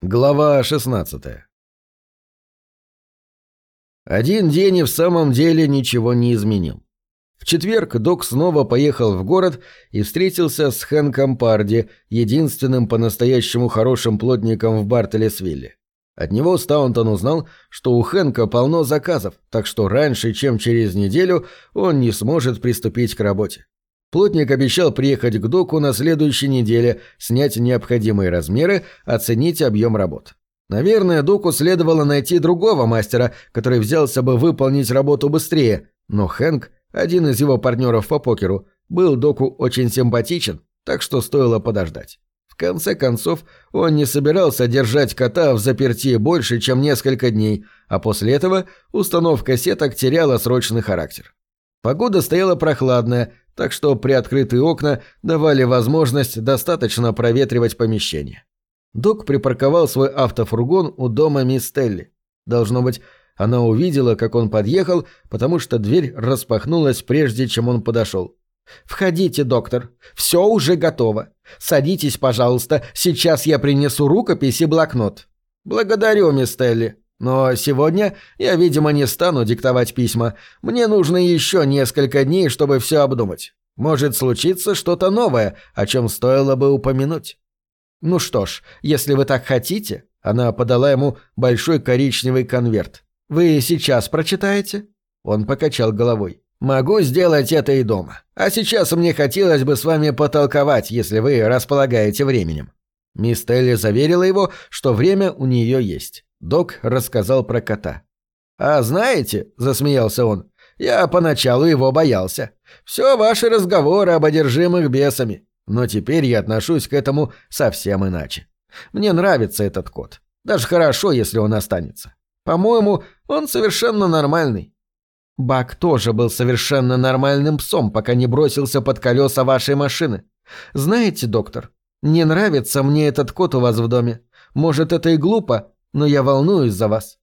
Глава 16 Один день и в самом деле ничего не изменил. В четверг док снова поехал в город и встретился с Хэнком Парди, единственным по-настоящему хорошим плотником в Бартелесвилле. От него Стаунтон узнал, что у Хэнка полно заказов, так что раньше, чем через неделю, он не сможет приступить к работе. Плотник обещал приехать к доку на следующей неделе, снять необходимые размеры, оценить объем работ. Наверное, доку следовало найти другого мастера, который взялся бы выполнить работу быстрее, но Хэнк, один из его партнеров по покеру, был доку очень симпатичен, так что стоило подождать. В конце концов, он не собирался держать кота в заперти больше, чем несколько дней, а после этого установка сеток теряла срочный характер. Погода стояла прохладная, так что приоткрытые окна давали возможность достаточно проветривать помещение. Док припарковал свой автофургон у дома мисс Телли. Должно быть, она увидела, как он подъехал, потому что дверь распахнулась прежде, чем он подошел. «Входите, доктор. Все уже готово. Садитесь, пожалуйста. Сейчас я принесу рукопись и блокнот». «Благодарю, мисс Телли. Но сегодня я, видимо, не стану диктовать письма. Мне нужно еще несколько дней, чтобы все обдумать. Может случиться что-то новое, о чем стоило бы упомянуть. Ну что ж, если вы так хотите, она подала ему большой коричневый конверт. Вы сейчас прочитаете? Он покачал головой. Могу сделать это и дома. А сейчас мне хотелось бы с вами потолковать, если вы располагаете временем. Мисс Телли заверила его, что время у нее есть. Док рассказал про кота. «А знаете», — засмеялся он, — «я поначалу его боялся. Все ваши разговоры об одержимых бесами. Но теперь я отношусь к этому совсем иначе. Мне нравится этот кот. Даже хорошо, если он останется. По-моему, он совершенно нормальный». Бак тоже был совершенно нормальным псом, пока не бросился под колеса вашей машины. Знаете, доктор, не нравится мне этот кот у вас в доме. Может, это и глупо, но я волнуюсь за вас.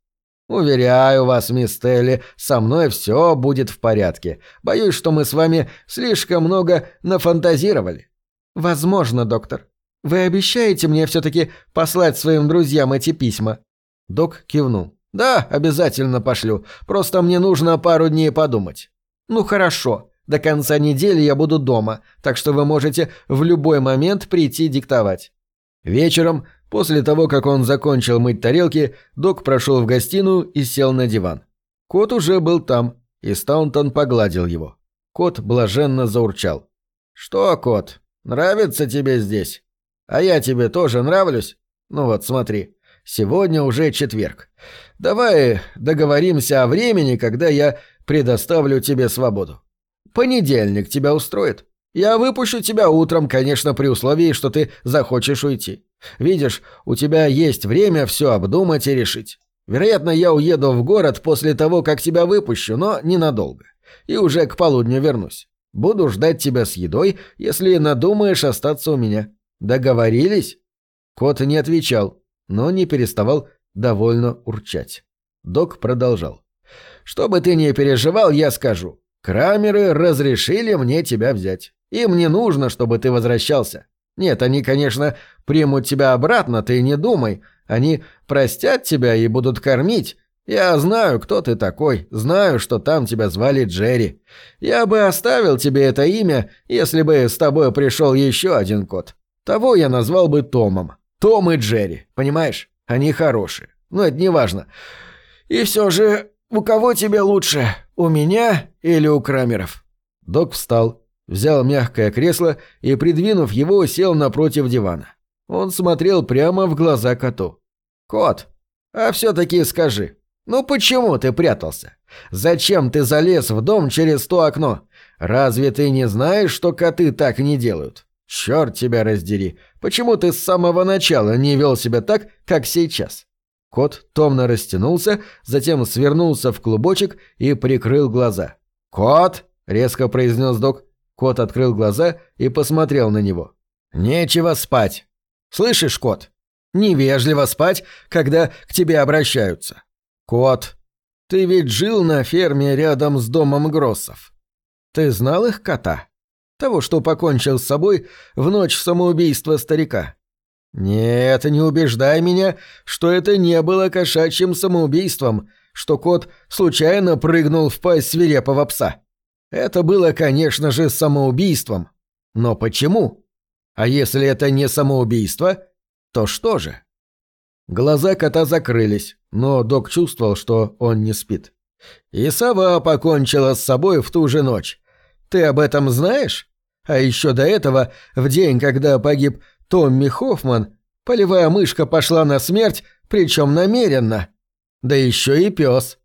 Уверяю вас, мисс Телли, со мной все будет в порядке. Боюсь, что мы с вами слишком много нафантазировали. Возможно, доктор. Вы обещаете мне все-таки послать своим друзьям эти письма? Док кивнул. Да, обязательно пошлю. Просто мне нужно пару дней подумать. Ну хорошо. До конца недели я буду дома, так что вы можете в любой момент прийти диктовать. Вечером После того, как он закончил мыть тарелки, док прошел в гостиную и сел на диван. Кот уже был там, и Стаунтон погладил его. Кот блаженно заурчал. «Что, кот, нравится тебе здесь? А я тебе тоже нравлюсь? Ну вот, смотри, сегодня уже четверг. Давай договоримся о времени, когда я предоставлю тебе свободу. Понедельник тебя устроит? Я выпущу тебя утром, конечно, при условии, что ты захочешь уйти. Видишь, у тебя есть время все обдумать и решить. Вероятно, я уеду в город после того, как тебя выпущу, но ненадолго. И уже к полудню вернусь. Буду ждать тебя с едой, если надумаешь остаться у меня. Договорились?» Кот не отвечал, но не переставал довольно урчать. Док продолжал. «Что бы ты ни переживал, я скажу. Крамеры разрешили мне тебя взять. Им не нужно, чтобы ты возвращался. Нет, они, конечно, примут тебя обратно, ты не думай. Они простят тебя и будут кормить. Я знаю, кто ты такой, знаю, что там тебя звали Джерри. Я бы оставил тебе это имя, если бы с тобой пришел еще один кот. Того я назвал бы Томом. Том и Джерри, понимаешь? Они хорошие. Но это не важно. И все же, у кого тебе лучше, у меня или у Крамеров?» Док встал, взял мягкое кресло и, придвинув его, сел напротив дивана. Он смотрел прямо в глаза коту. «Кот, а все-таки скажи, ну почему ты прятался? Зачем ты залез в дом через то окно? Разве ты не знаешь, что коты так не делают? Черт тебя раздери, почему ты с самого начала не вел себя так, как сейчас?» Кот томно растянулся, затем свернулся в клубочек и прикрыл глаза. «Кот!» — резко произнес док. Кот открыл глаза и посмотрел на него. «Нечего спать. Слышишь, кот? Невежливо спать, когда к тебе обращаются. Кот, ты ведь жил на ферме рядом с домом Гроссов. Ты знал их кота? Того, что покончил с собой в ночь самоубийства старика?» «Нет, не убеждай меня, что это не было кошачьим самоубийством, что кот случайно прыгнул в пасть свирепого пса. Это было, конечно же, самоубийством. Но почему? А если это не самоубийство, то что же?» Глаза кота закрылись, но док чувствовал, что он не спит. «И сова покончила с собой в ту же ночь. Ты об этом знаешь? А еще до этого, в день, когда погиб Томми Хоффман, полевая мышка пошла на смерть, причем намеренно. Да еще и пес.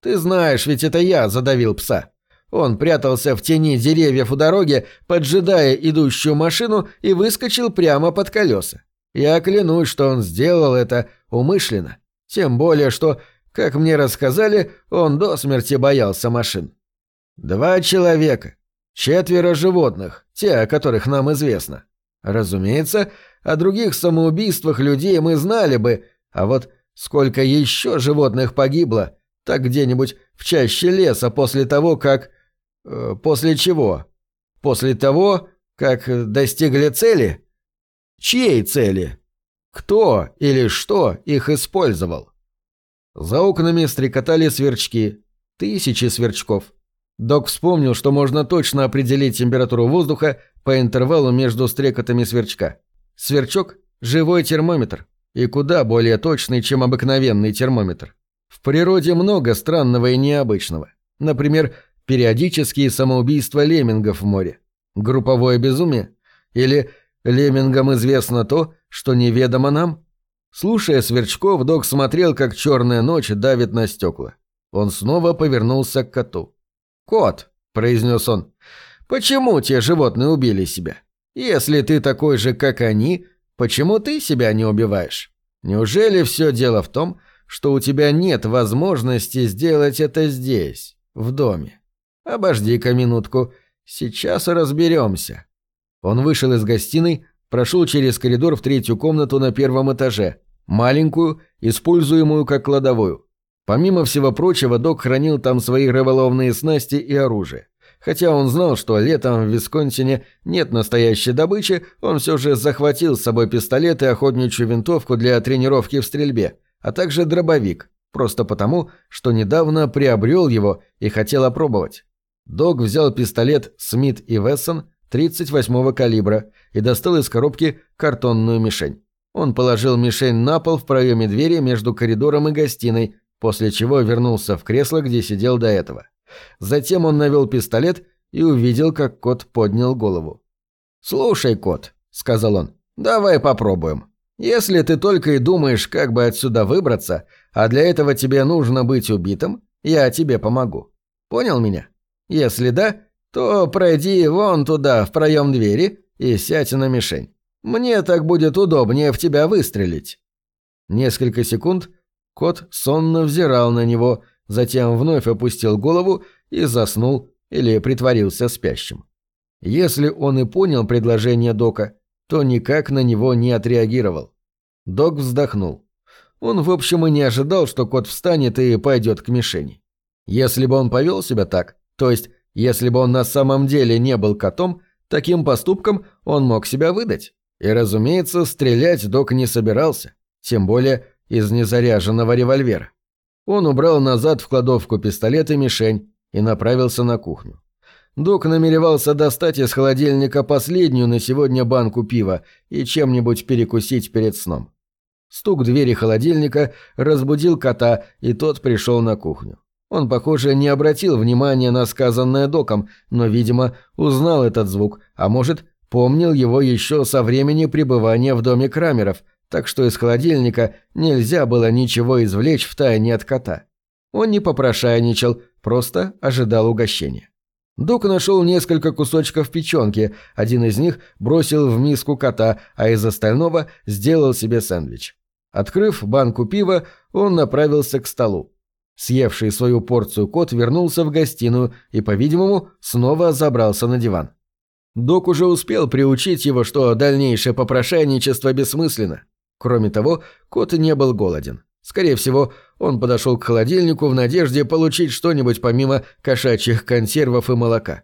Ты знаешь, ведь это я задавил пса. Он прятался в тени деревьев у дороги, поджидая идущую машину и выскочил прямо под колеса. Я клянусь, что он сделал это умышленно. Тем более, что, как мне рассказали, он до смерти боялся машин. Два человека, четверо животных, те, о которых нам известно. Разумеется, о других самоубийствах людей мы знали бы, а вот сколько еще животных погибло, так где-нибудь в чаще леса после того, как... Э, после чего? После того, как достигли цели? Чьей цели? Кто или что их использовал? За окнами стрекотали сверчки. Тысячи сверчков. Док вспомнил, что можно точно определить температуру воздуха по интервалу между стрекотами сверчка. Сверчок – живой термометр, и куда более точный, чем обыкновенный термометр. В природе много странного и необычного. Например, периодические самоубийства леммингов в море. Групповое безумие. Или леммингам известно то, что неведомо нам. Слушая сверчков, док смотрел, как черная ночь давит на стекла. Он снова повернулся к коту. «Кот», — произнес он, — «почему те животные убили себя? Если ты такой же, как они, почему ты себя не убиваешь? Неужели все дело в том, что у тебя нет возможности сделать это здесь, в доме? Обожди-ка минутку, сейчас разберемся». Он вышел из гостиной, прошел через коридор в третью комнату на первом этаже, маленькую, используемую как кладовую. Помимо всего прочего, док хранил там свои рыболовные снасти и оружие. Хотя он знал, что летом в Висконсине нет настоящей добычи, он все же захватил с собой пистолет и охотничью винтовку для тренировки в стрельбе, а также дробовик, просто потому, что недавно приобрел его и хотел опробовать. Дог взял пистолет Смит и Вессон 38-го калибра и достал из коробки картонную мишень. Он положил мишень на пол в проеме двери между коридором и гостиной, после чего вернулся в кресло, где сидел до этого. Затем он навел пистолет и увидел, как кот поднял голову. «Слушай, кот», — сказал он, — «давай попробуем. Если ты только и думаешь, как бы отсюда выбраться, а для этого тебе нужно быть убитым, я тебе помогу. Понял меня? Если да, то пройди вон туда, в проем двери, и сядь на мишень. Мне так будет удобнее в тебя выстрелить». Несколько секунд Кот сонно взирал на него, затем вновь опустил голову и заснул или притворился спящим. Если он и понял предложение Дока, то никак на него не отреагировал. Док вздохнул. Он, в общем, и не ожидал, что кот встанет и пойдет к мишени. Если бы он повел себя так, то есть если бы он на самом деле не был котом, таким поступком он мог себя выдать. И, разумеется, стрелять Док не собирался. Тем более, из незаряженного револьвера. Он убрал назад в кладовку пистолет и мишень и направился на кухню. Док намеревался достать из холодильника последнюю на сегодня банку пива и чем-нибудь перекусить перед сном. Стук двери холодильника разбудил кота, и тот пришел на кухню. Он, похоже, не обратил внимания на сказанное доком, но, видимо, узнал этот звук, а может, помнил его еще со времени пребывания в доме Крамеров, так что из холодильника нельзя было ничего извлечь в тайне от кота. Он не попрошайничал, просто ожидал угощения. Дук нашел несколько кусочков печенки, один из них бросил в миску кота, а из остального сделал себе сэндвич. Открыв банку пива, он направился к столу. Съевший свою порцию кот вернулся в гостиную и, по-видимому, снова забрался на диван. Док уже успел приучить его, что дальнейшее попрошайничество бессмысленно. Кроме того, кот не был голоден. Скорее всего, он подошел к холодильнику в надежде получить что-нибудь помимо кошачьих консервов и молока.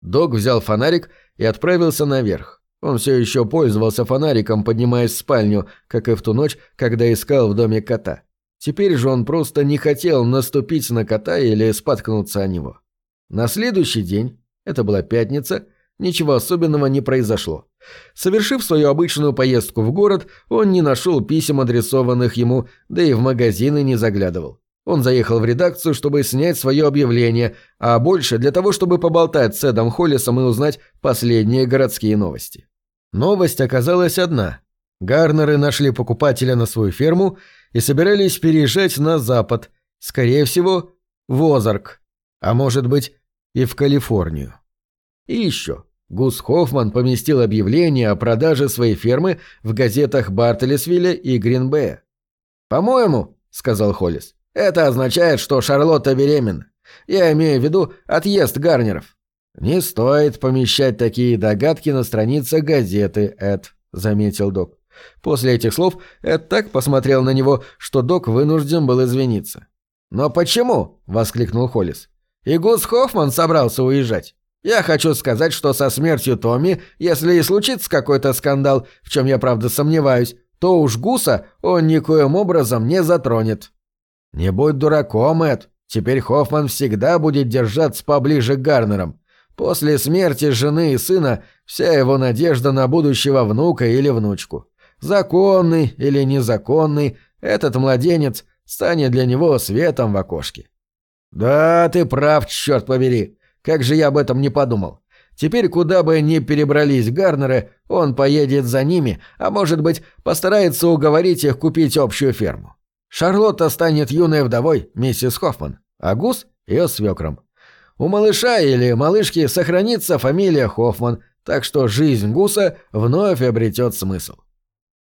Дог взял фонарик и отправился наверх. Он все еще пользовался фонариком, поднимаясь в спальню, как и в ту ночь, когда искал в доме кота. Теперь же он просто не хотел наступить на кота или споткнуться о него. На следующий день, это была пятница, ничего особенного не произошло. Совершив свою обычную поездку в город, он не нашел писем, адресованных ему, да и в магазины не заглядывал. Он заехал в редакцию, чтобы снять свое объявление, а больше для того, чтобы поболтать с Эдом Холлисом и узнать последние городские новости. Новость оказалась одна. Гарнеры нашли покупателя на свою ферму и собирались переезжать на запад, скорее всего, в Озарк, а может быть и в Калифорнию. И еще. Гус Хоффман поместил объявление о продаже своей фермы в газетах Бартелесвилля и Гринбея. «По-моему», — сказал Холлис, — «это означает, что Шарлотта беременна. Я имею в виду отъезд Гарнеров». «Не стоит помещать такие догадки на страницах газеты, Эд», — заметил док. После этих слов Эд так посмотрел на него, что док вынужден был извиниться. «Но почему?» — воскликнул Холлис. «И Гус Хоффман собрался уезжать. Я хочу сказать, что со смертью Томми, если и случится какой-то скандал, в чем я правда сомневаюсь, то уж Гуса он никоим образом не затронет». «Не будь дураком, Эд. Теперь Хоффман всегда будет держаться поближе к Гарнерам. После смерти жены и сына вся его надежда на будущего внука или внучку. Законный или незаконный, этот младенец станет для него светом в окошке. «Да, ты прав, черт побери. Как же я об этом не подумал. Теперь, куда бы ни перебрались Гарнеры, он поедет за ними, а может быть, постарается уговорить их купить общую ферму. Шарлотта станет юной вдовой, миссис Хоффман, а Гус — ее свекром. У малыша или малышки сохранится фамилия Хоффман, так что жизнь Гуса вновь обретет смысл.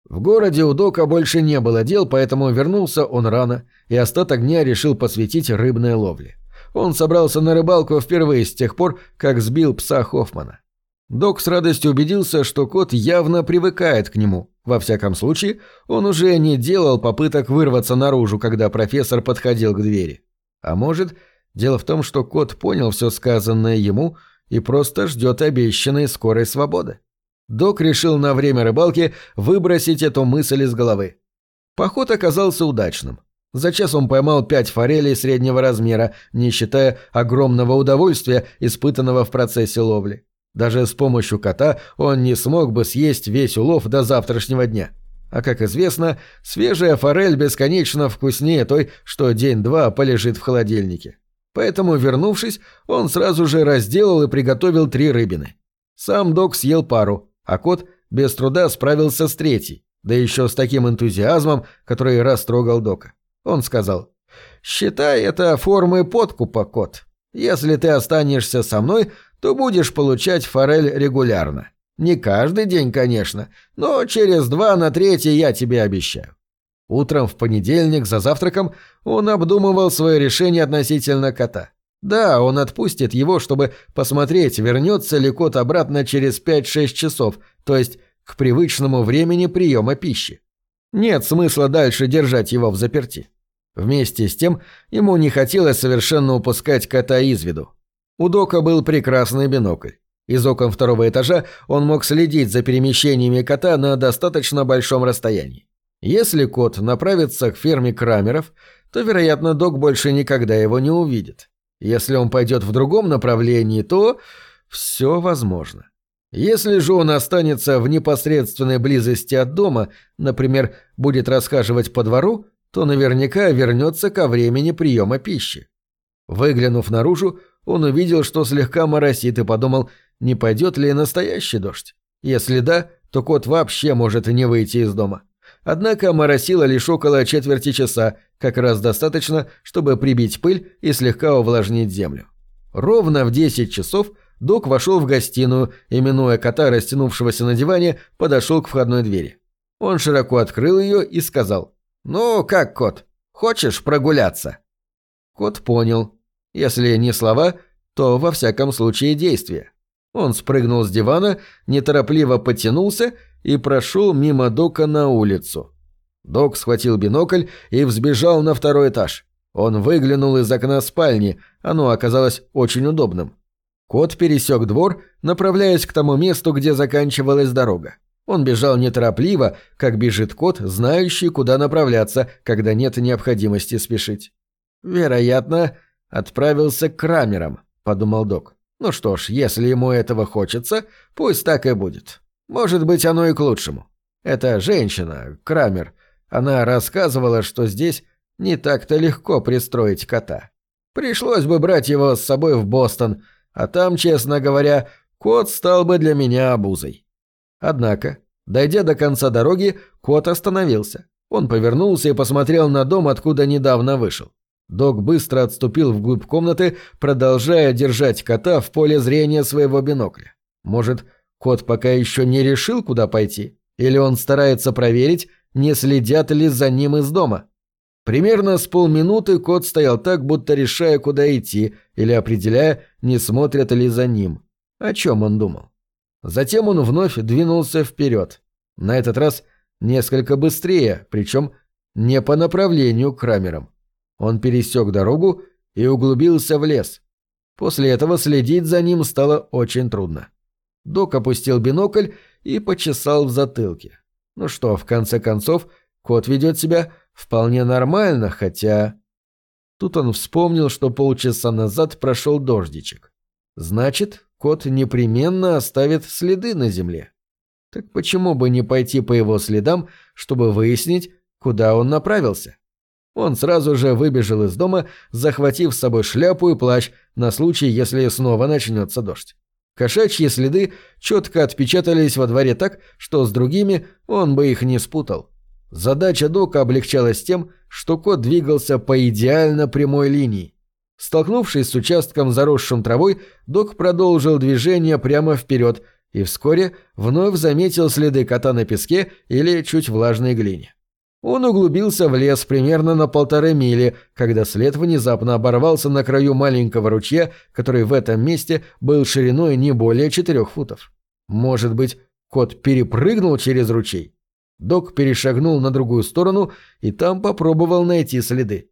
В городе у Дока больше не было дел, поэтому вернулся он рано и остаток дня решил посвятить рыбной ловле. Он собрался на рыбалку впервые с тех пор, как сбил пса Хоффмана. Док с радостью убедился, что кот явно привыкает к нему. Во всяком случае, он уже не делал попыток вырваться наружу, когда профессор подходил к двери. А может, дело в том, что кот понял все сказанное ему и просто ждет обещанной скорой свободы. Док решил на время рыбалки выбросить эту мысль из головы. Поход оказался удачным. За час он поймал пять форелей среднего размера, не считая огромного удовольствия, испытанного в процессе ловли. Даже с помощью кота он не смог бы съесть весь улов до завтрашнего дня. А как известно, свежая форель бесконечно вкуснее той, что день-два полежит в холодильнике. Поэтому, вернувшись, он сразу же разделал и приготовил три рыбины. Сам док съел пару, а кот без труда справился с третьей, да еще с таким энтузиазмом, который растрогал Дока. Он сказал, «Считай это формой подкупа, кот. Если ты останешься со мной, то будешь получать форель регулярно. Не каждый день, конечно, но через два на третий я тебе обещаю». Утром в понедельник за завтраком он обдумывал свое решение относительно кота. Да, он отпустит его, чтобы посмотреть, вернется ли кот обратно через 5-6 часов, то есть к привычному времени приема пищи. Нет смысла дальше держать его в заперти. Вместе с тем, ему не хотелось совершенно упускать кота из виду. У Дока был прекрасный бинокль. Из окон второго этажа он мог следить за перемещениями кота на достаточно большом расстоянии. Если кот направится к ферме Крамеров, то, вероятно, Док больше никогда его не увидит. Если он пойдет в другом направлении, то все возможно. Если же он останется в непосредственной близости от дома, например, будет расхаживать по двору, то наверняка вернется ко времени приема пищи. Выглянув наружу, он увидел, что слегка моросит и подумал, не пойдет ли настоящий дождь. Если да, то кот вообще может не выйти из дома. Однако моросило лишь около четверти часа, как раз достаточно, чтобы прибить пыль и слегка увлажнить землю. Ровно в 10 часов док вошел в гостиную и, минуя кота, растянувшегося на диване, подошел к входной двери. Он широко открыл ее и сказал «Ну, как, кот, хочешь прогуляться?» Кот понял. Если не слова, то во всяком случае действия. Он спрыгнул с дивана, неторопливо потянулся и прошел мимо Дока на улицу. Док схватил бинокль и взбежал на второй этаж. Он выглянул из окна спальни, оно оказалось очень удобным. Кот пересек двор, направляясь к тому месту, где заканчивалась дорога. Он бежал неторопливо, как бежит кот, знающий, куда направляться, когда нет необходимости спешить. «Вероятно, отправился к Крамерам», — подумал док. «Ну что ж, если ему этого хочется, пусть так и будет. Может быть, оно и к лучшему. Эта женщина, Крамер, она рассказывала, что здесь не так-то легко пристроить кота. Пришлось бы брать его с собой в Бостон, а там, честно говоря, кот стал бы для меня обузой. Однако, дойдя до конца дороги, кот остановился. Он повернулся и посмотрел на дом, откуда недавно вышел. Док быстро отступил вглубь комнаты, продолжая держать кота в поле зрения своего бинокля. Может, кот пока еще не решил, куда пойти? Или он старается проверить, не следят ли за ним из дома? Примерно с полминуты кот стоял так, будто решая, куда идти, или определяя, не смотрят ли за ним. О чем он думал? Затем он вновь двинулся вперед. На этот раз несколько быстрее, причем не по направлению к Крамерам. Он пересек дорогу и углубился в лес. После этого следить за ним стало очень трудно. Док опустил бинокль и почесал в затылке. Ну что, в конце концов, кот ведет себя вполне нормально, хотя... Тут он вспомнил, что полчаса назад прошел дождичек. Значит, кот непременно оставит следы на земле. Так почему бы не пойти по его следам, чтобы выяснить, куда он направился? Он сразу же выбежал из дома, захватив с собой шляпу и плащ на случай, если снова начнется дождь. Кошачьи следы четко отпечатались во дворе так, что с другими он бы их не спутал. Задача Дока облегчалась тем, что кот двигался по идеально прямой линии. Столкнувшись с участком, заросшим травой, Док продолжил движение прямо вперед и вскоре вновь заметил следы кота на песке или чуть влажной глине. Он углубился в лес примерно на полторы мили, когда след внезапно оборвался на краю маленького ручья, который в этом месте был шириной не более четырех футов. Может быть, кот перепрыгнул через ручей? Док перешагнул на другую сторону и там попробовал найти следы.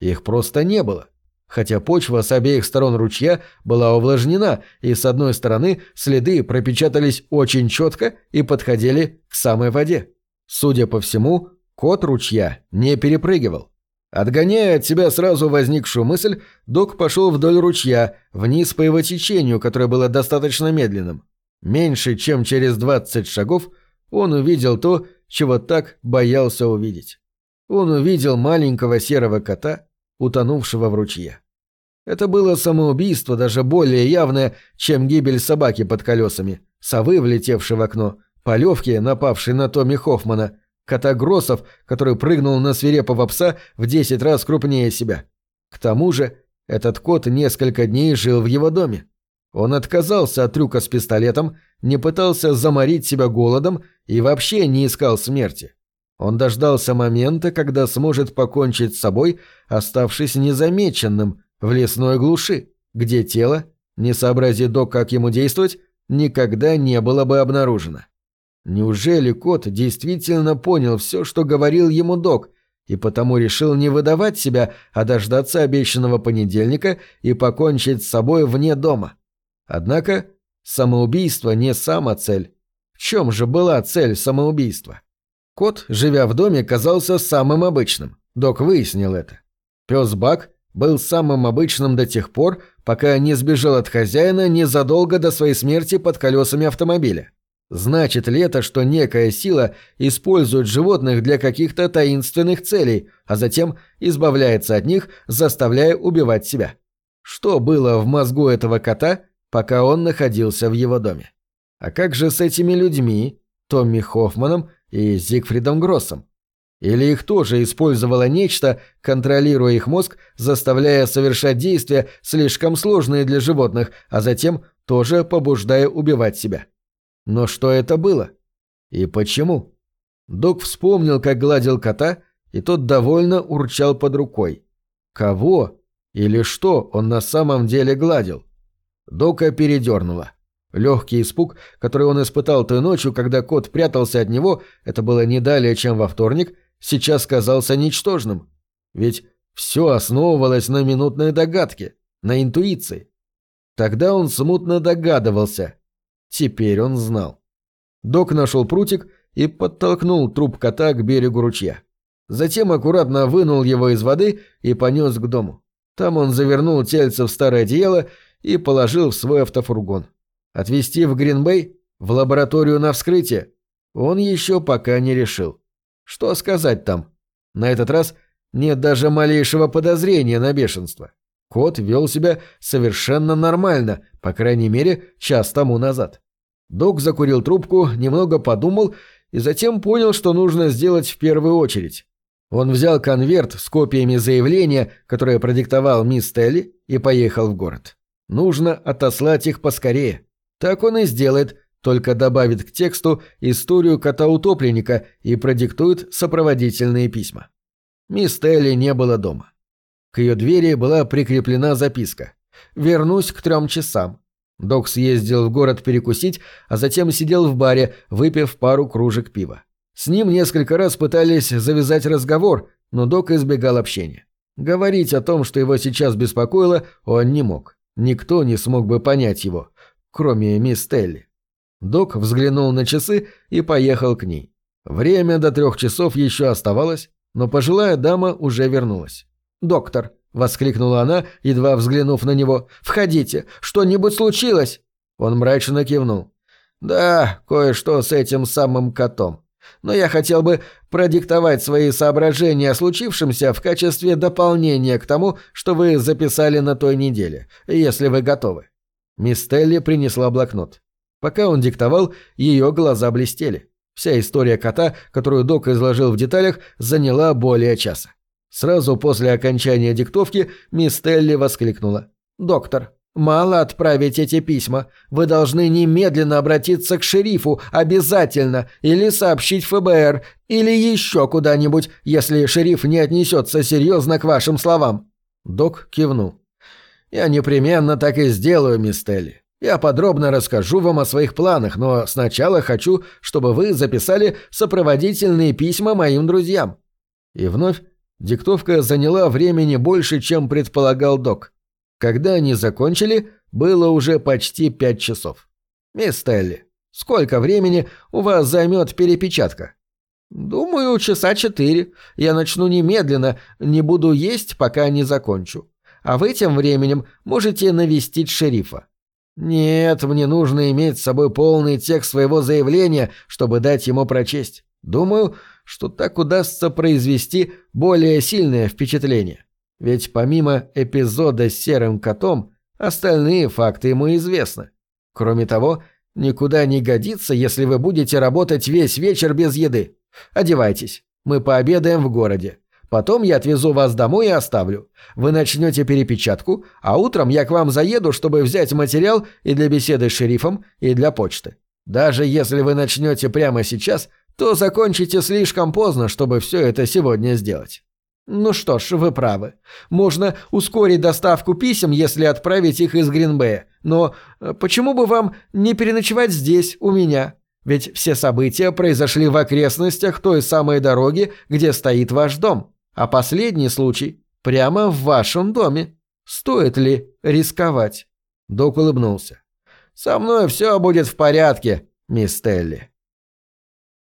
Их просто не было. Хотя почва с обеих сторон ручья была увлажнена, и с одной стороны следы пропечатались очень четко и подходили к самой воде. Судя по всему, кот ручья не перепрыгивал. Отгоняя от себя сразу возникшую мысль, док пошел вдоль ручья, вниз по его течению, которое было достаточно медленным. Меньше чем через 20 шагов он увидел то, чего так боялся увидеть. Он увидел маленького серого кота, утонувшего в ручье. Это было самоубийство даже более явное, чем гибель собаки под колесами, совы, влетевшей в окно, полевки, напавшей на Томми Хоффмана, кота Гроссов, который прыгнул на свирепого пса в десять раз крупнее себя. К тому же этот кот несколько дней жил в его доме. Он отказался от трюка с пистолетом, не пытался заморить себя голодом и вообще не искал смерти. Он дождался момента, когда сможет покончить с собой, оставшись незамеченным в лесной глуши, где тело, не сообрази док, как ему действовать, никогда не было бы обнаружено. Неужели кот действительно понял все, что говорил ему док, и потому решил не выдавать себя, а дождаться обещанного понедельника и покончить с собой вне дома? Однако самоубийство не сама цель. В чем же была цель самоубийства? Кот, живя в доме, казался самым обычным. Док выяснил это. Пес Бак был самым обычным до тех пор, пока не сбежал от хозяина незадолго до своей смерти под колесами автомобиля. Значит ли это, что некая сила использует животных для каких-то таинственных целей, а затем избавляется от них, заставляя убивать себя? Что было в мозгу этого кота, пока он находился в его доме. А как же с этими людьми, Томми Хоффманом и Зигфридом Гроссом? Или их тоже использовало нечто, контролируя их мозг, заставляя совершать действия, слишком сложные для животных, а затем тоже побуждая убивать себя? Но что это было? И почему? Док вспомнил, как гладил кота, и тот довольно урчал под рукой. Кого или что он на самом деле гладил? Дока передернула. Легкий испуг, который он испытал той ночью, когда кот прятался от него, это было не далее, чем во вторник, сейчас казался ничтожным. Ведь все основывалось на минутной догадке, на интуиции. Тогда он смутно догадывался. Теперь он знал. Док нашел прутик и подтолкнул труп кота к берегу ручья. Затем аккуратно вынул его из воды и понес к дому. Там он завернул тельце в старое одеяло и положил в свой автофургон. Отвезти в Гринбей? В лабораторию на вскрытие? Он еще пока не решил. Что сказать там? На этот раз нет даже малейшего подозрения на бешенство. Кот вел себя совершенно нормально, по крайней мере, час тому назад. Док закурил трубку, немного подумал и затем понял, что нужно сделать в первую очередь. Он взял конверт с копиями заявления, которое продиктовал мисс Телли, и поехал в город. Нужно отослать их поскорее. Так он и сделает, только добавит к тексту историю кота-утопленника и продиктует сопроводительные письма. Мисс Телли не было дома. К ее двери была прикреплена записка. «Вернусь к трем часам». Док съездил в город перекусить, а затем сидел в баре, выпив пару кружек пива. С ним несколько раз пытались завязать разговор, но Док избегал общения. Говорить о том, что его сейчас беспокоило, он не мог. Никто не смог бы понять его, кроме мисс Телли. Док взглянул на часы и поехал к ней. Время до трех часов еще оставалось, но пожилая дама уже вернулась. «Доктор», — воскликнула она, едва взглянув на него, — «входите, что-нибудь случилось?» Он мрачно кивнул. «Да, кое-что с этим самым котом. Но я хотел бы продиктовать свои соображения о случившемся в качестве дополнения к тому, что вы записали на той неделе, если вы готовы». Мисс Телли принесла блокнот. Пока он диктовал, ее глаза блестели. Вся история кота, которую док изложил в деталях, заняла более часа. Сразу после окончания диктовки мисс Телли воскликнула. «Доктор, мало отправить эти письма. Вы должны немедленно обратиться к шерифу, обязательно, или сообщить ФБР, или еще куда-нибудь, если шериф не отнесется серьезно к вашим словам». Док кивнул. «Я непременно так и сделаю, мисс Телли. Я подробно расскажу вам о своих планах, но сначала хочу, чтобы вы записали сопроводительные письма моим друзьям». И вновь диктовка заняла времени больше, чем предполагал док. Когда они закончили, было уже почти пять часов. «Мисс Телли, сколько времени у вас займет перепечатка?» «Думаю, часа четыре. Я начну немедленно, не буду есть, пока не закончу. А вы тем временем можете навестить шерифа. «Нет, мне нужно иметь с собой полный текст своего заявления, чтобы дать ему прочесть. Думаю, что так удастся произвести более сильное впечатление. Ведь помимо эпизода с серым котом, остальные факты ему известны. Кроме того, никуда не годится, если вы будете работать весь вечер без еды. Одевайтесь, мы пообедаем в городе. Потом я отвезу вас домой и оставлю. Вы начнете перепечатку, а утром я к вам заеду, чтобы взять материал и для беседы с шерифом, и для почты. Даже если вы начнете прямо сейчас, то закончите слишком поздно, чтобы все это сегодня сделать. Ну что ж, вы правы. Можно ускорить доставку писем, если отправить их из Гринбея. Но э, почему бы вам не переночевать здесь, у меня? Ведь все события произошли в окрестностях той самой дороги, где стоит ваш дом. А последний случай прямо в вашем доме. Стоит ли рисковать?» Док улыбнулся. «Со мной все будет в порядке, мисс Телли».